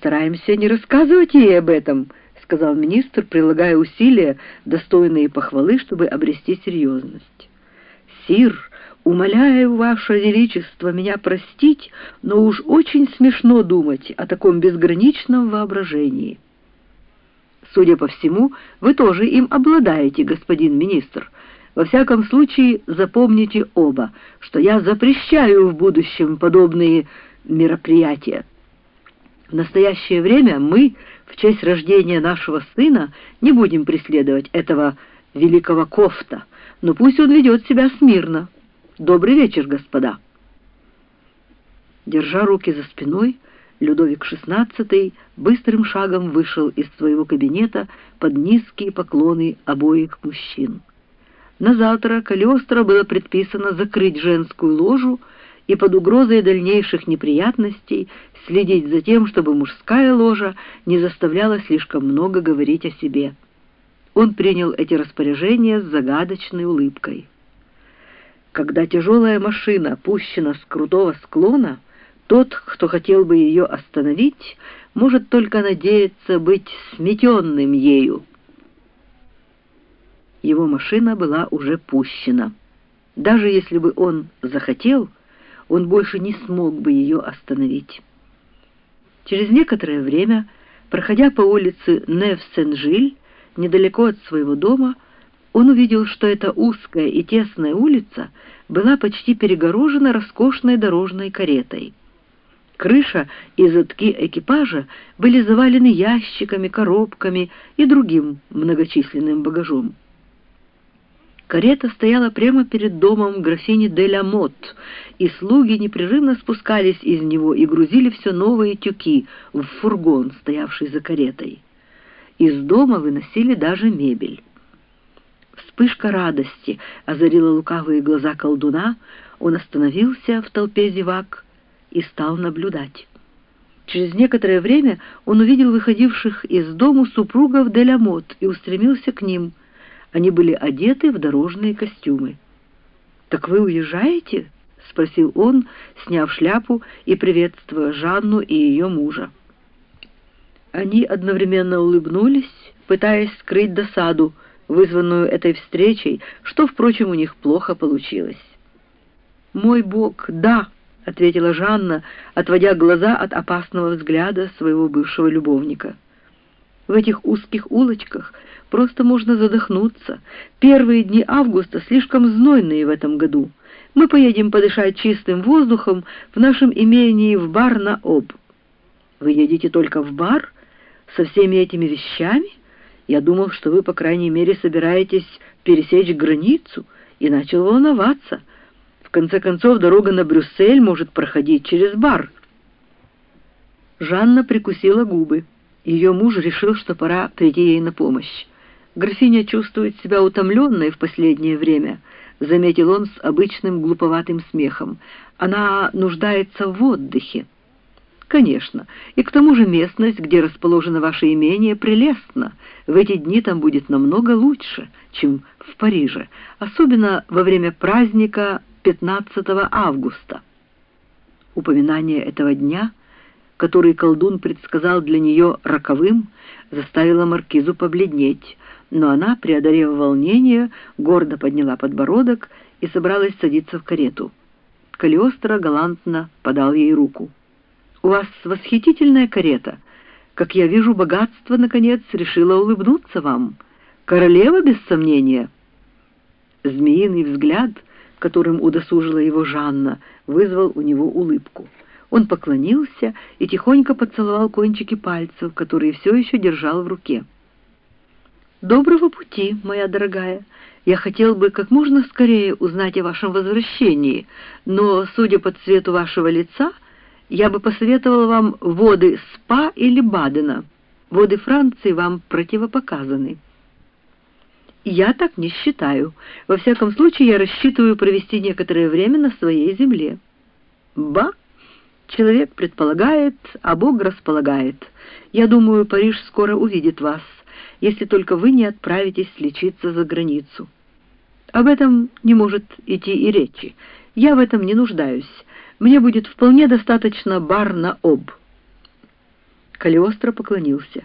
постараемся не рассказывать ей об этом», — сказал министр, прилагая усилия, достойные похвалы, чтобы обрести серьезность. «Сир, умоляю, Ваше Величество, меня простить, но уж очень смешно думать о таком безграничном воображении». «Судя по всему, вы тоже им обладаете, господин министр», во всяком случае, запомните оба, что я запрещаю в будущем подобные мероприятия. В настоящее время мы, в честь рождения нашего сына, не будем преследовать этого великого кофта, но пусть он ведет себя смирно. Добрый вечер, господа. Держа руки за спиной, Людовик XVI быстрым шагом вышел из своего кабинета под низкие поклоны обоих мужчин. На завтра Калиостро было предписано закрыть женскую ложу и под угрозой дальнейших неприятностей следить за тем, чтобы мужская ложа не заставляла слишком много говорить о себе. Он принял эти распоряжения с загадочной улыбкой. Когда тяжелая машина пущена с крутого склона, тот, кто хотел бы ее остановить, может только надеяться быть сметенным ею его машина была уже пущена. Даже если бы он захотел, он больше не смог бы ее остановить. Через некоторое время, проходя по улице Нев-Сен-Жиль, недалеко от своего дома, он увидел, что эта узкая и тесная улица была почти перегорожена роскошной дорожной каретой. Крыша и задки экипажа были завалены ящиками, коробками и другим многочисленным багажом. Карета стояла прямо перед домом графини де Мот, и слуги непрерывно спускались из него и грузили все новые тюки в фургон, стоявший за каретой. Из дома выносили даже мебель. Вспышка радости озарила лукавые глаза колдуна, он остановился в толпе зевак и стал наблюдать. Через некоторое время он увидел выходивших из дому супругов де ля Мот и устремился к ним — они были одеты в дорожные костюмы. «Так вы уезжаете?» — спросил он, сняв шляпу и приветствуя Жанну и ее мужа. Они одновременно улыбнулись, пытаясь скрыть досаду, вызванную этой встречей, что, впрочем, у них плохо получилось. «Мой Бог, да!» — ответила Жанна, отводя глаза от опасного взгляда своего бывшего любовника. В этих узких улочках просто можно задохнуться. Первые дни августа слишком знойные в этом году. Мы поедем подышать чистым воздухом в нашем имении в бар на Об. Вы едете только в бар? Со всеми этими вещами? Я думал, что вы, по крайней мере, собираетесь пересечь границу, и начал волноваться. В конце концов, дорога на Брюссель может проходить через бар. Жанна прикусила губы. Ее муж решил, что пора прийти ей на помощь. «Графиня чувствует себя утомленной в последнее время», — заметил он с обычным глуповатым смехом. «Она нуждается в отдыхе». «Конечно. И к тому же местность, где расположено ваше имение, прелестна. В эти дни там будет намного лучше, чем в Париже, особенно во время праздника 15 августа». Упоминание этого дня — который колдун предсказал для нее роковым, заставила маркизу побледнеть, но она, преодолев волнение, гордо подняла подбородок и собралась садиться в карету. Калиостро галантно подал ей руку. «У вас восхитительная карета. Как я вижу, богатство, наконец, решило улыбнуться вам. Королева, без сомнения». Змеиный взгляд, которым удосужила его Жанна, вызвал у него улыбку. Он поклонился и тихонько поцеловал кончики пальцев, которые все еще держал в руке. «Доброго пути, моя дорогая. Я хотел бы как можно скорее узнать о вашем возвращении, но, судя по цвету вашего лица, я бы посоветовала вам воды СПА или Бадена. Воды Франции вам противопоказаны». «Я так не считаю. Во всяком случае, я рассчитываю провести некоторое время на своей земле». «Ба!» Человек предполагает, а Бог располагает. Я думаю, Париж скоро увидит вас, если только вы не отправитесь лечиться за границу. Об этом не может идти и речи. Я в этом не нуждаюсь. Мне будет вполне достаточно бар на об. Калиостро поклонился.